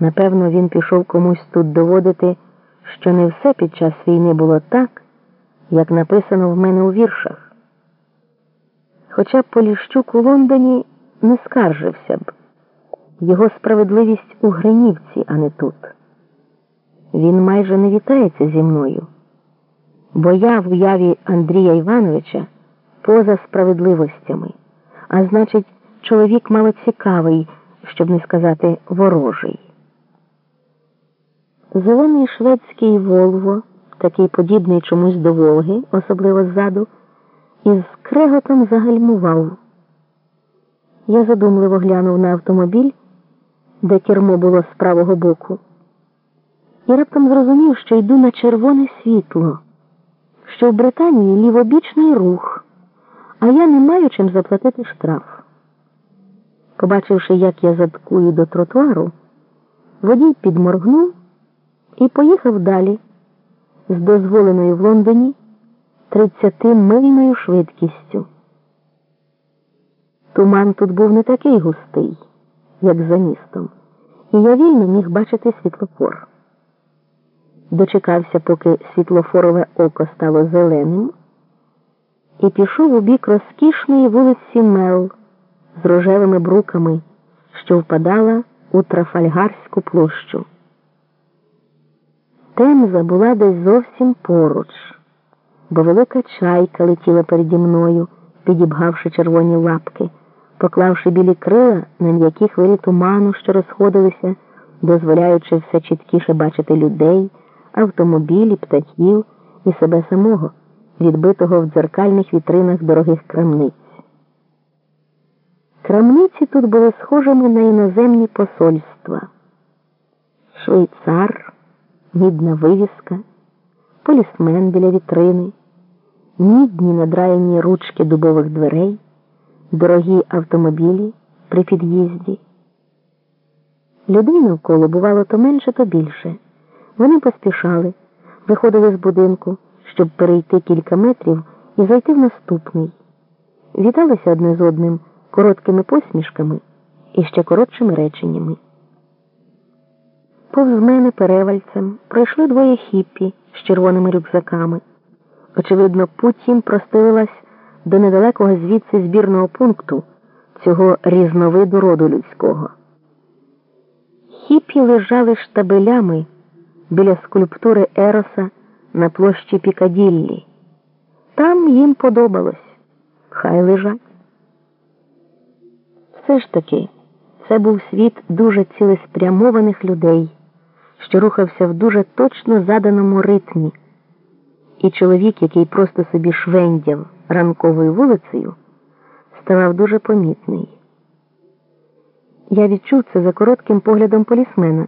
Напевно, він пішов комусь тут доводити, що не все під час війни було так, як написано в мене у віршах. Хоча Поліщук у Лондоні не скаржився б його справедливість у Гринівці, а не тут. Він майже не вітається зі мною, бо я в уяві Андрія Івановича поза справедливостями, а значить, чоловік малоцікавий, щоб не сказати ворожий. Зелений шведський Волво, такий подібний чомусь до Волги, особливо ззаду, із креготом загальмував. Я задумливо глянув на автомобіль, де кермо було з правого боку, і раптом зрозумів, що йду на червоне світло, що в Британії лівобічний рух, а я не маю чим заплатити штраф. Побачивши, як я задкую до тротуару, водій підморгнув і поїхав далі з дозволеною в Лондоні 30-мильною швидкістю. Туман тут був не такий густий, як за містом, і я вільно міг бачити світлофор. Дочекався, поки світлофорове око стало зеленим, і пішов у бік розкішної вулиці Мел з рожевими бруками, що впадала у Трафальгарську площу. Темза була десь зовсім поруч, бо велика чайка летіла переді мною, підібгавши червоні лапки, поклавши білі крила на м'які хвилі туману, що розходилися, дозволяючи все чіткіше бачити людей, автомобілі, птахів і себе самого, відбитого в дзеркальних вітринах дорогих крамниць. Крамниці тут були схожими на іноземні посольства. Швейцар мідна вивіска, полісмен біля вітрини, мідні надраєні ручки дубових дверей, дорогі автомобілі при під'їзді. Людей навколо бувало то менше, то більше. Вони поспішали, виходили з будинку, щоб перейти кілька метрів і зайти в наступний. Віталися одне з одним короткими посмішками і ще коротшими реченнями. Повз мене перевальцем пройшли двоє хіппі з червоними рюкзаками. Очевидно, путь їм простилась до недалекого звідси збірного пункту цього різновиду роду людського. Хіппі лежали штабелями біля скульптури Ероса на площі Пікаділлі. Там їм подобалось. Хай лежать. Все ж таки, це був світ дуже цілеспрямованих людей що рухався в дуже точно заданому ритмі, і чоловік, який просто собі швендяв ранковою вулицею, ставав дуже помітний. Я відчув це за коротким поглядом полісмена,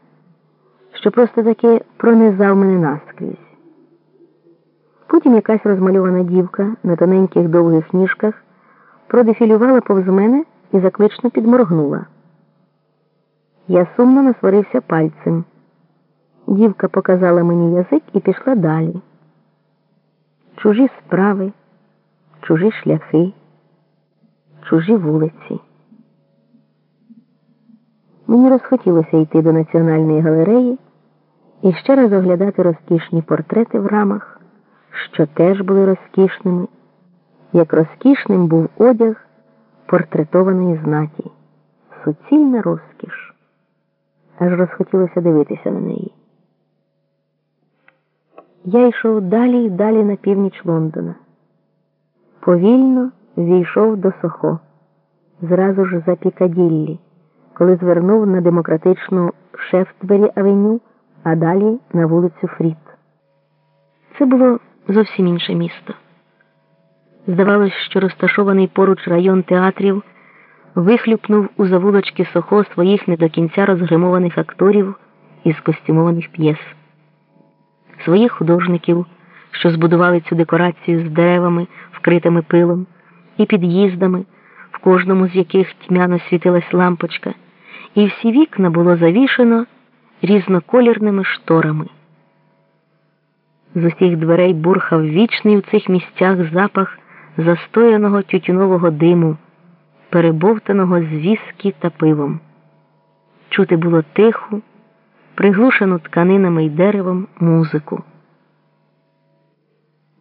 що просто таки пронизав мене наскрізь. Потім якась розмальована дівка на тоненьких довгих ніжках продефілювала повз мене і заклично підморгнула. Я сумно насварився пальцем. Дівка показала мені язик і пішла далі. Чужі справи, чужі шляхи, чужі вулиці. Мені розхотілося йти до Національної галереї і ще раз оглядати розкішні портрети в рамах, що теж були розкішними, як розкішним був одяг портретованої знаті, суцільна розкіш. Аж розхотілося дивитися на неї. Я йшов далі й далі на північ Лондона. Повільно війшов до Сохо, зразу ж за Пікаділлі, коли звернув на демократичну Шефтбері авеню, а далі на вулицю Фріт. Це було зовсім інше місто. Здавалось, що розташований поруч район театрів вихлюпнув у завулочки Сохо своїх не до кінця розгримованих акторів із костюмованих п'єс своїх художників, що збудували цю декорацію з деревами, вкритими пилом, і під'їздами, в кожному з яких тьмяно світилась лампочка, і всі вікна було завішено різноколірними шторами. З усіх дверей бурхав вічний у цих місцях запах застояного тютюнового диму, перебовтаного з віскі та пивом. Чути було тиху, приглушену тканинами й деревом музику.